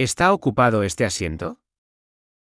¿Está ocupado este asiento?